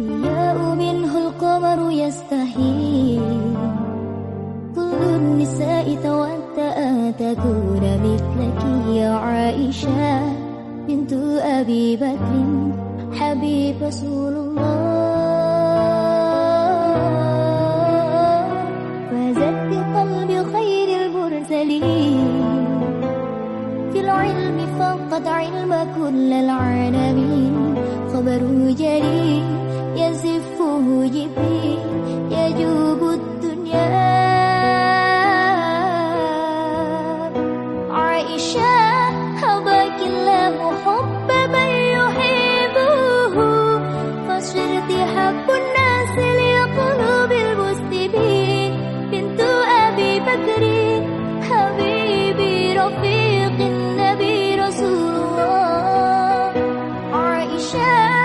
ياء منه القمر يستحيل. كل النساء تودأ تكون مثلك يا عائشة بنت أبي بكر حبيب رسول الله. فازت بقلب خير المرسلين. في العلم فقد علم كل العالمين. خبر جريء موجبي يجوب الدنيا عائشة هواك الله حب من يحبه فصرت حق الناس لقلوب المسلمين بنت أبي بكر حبيبي رفيق النبي رسول الله عائشة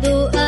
不。